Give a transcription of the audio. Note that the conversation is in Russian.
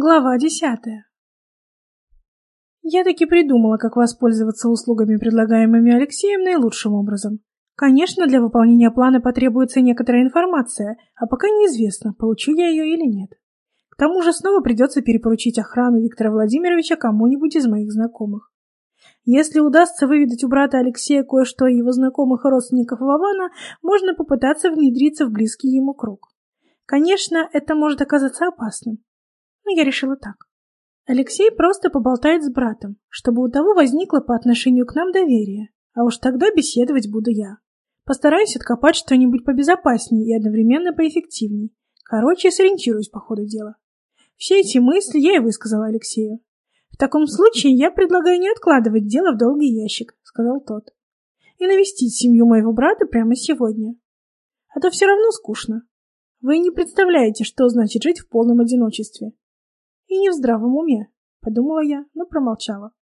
Глава десятая. Я таки придумала, как воспользоваться услугами, предлагаемыми Алексеем, наилучшим образом. Конечно, для выполнения плана потребуется некоторая информация, а пока неизвестно, получу я ее или нет. К тому же снова придется перепоручить охрану Виктора Владимировича кому-нибудь из моих знакомых. Если удастся выведать у брата Алексея кое-что о его знакомых и родственников Вована, можно попытаться внедриться в близкий ему круг. Конечно, это может оказаться опасным но я решила так. Алексей просто поболтает с братом, чтобы у того возникло по отношению к нам доверие, а уж тогда беседовать буду я. Постараюсь откопать что-нибудь побезопаснее и одновременно поэффективней. Короче, сориентируюсь по ходу дела. Все эти мысли я и высказала Алексею. В таком случае я предлагаю не откладывать дело в долгий ящик, сказал тот, и навестить семью моего брата прямо сегодня. А то все равно скучно. Вы не представляете, что значит жить в полном одиночестве. И не в здравом уме, подумала я, но промолчала.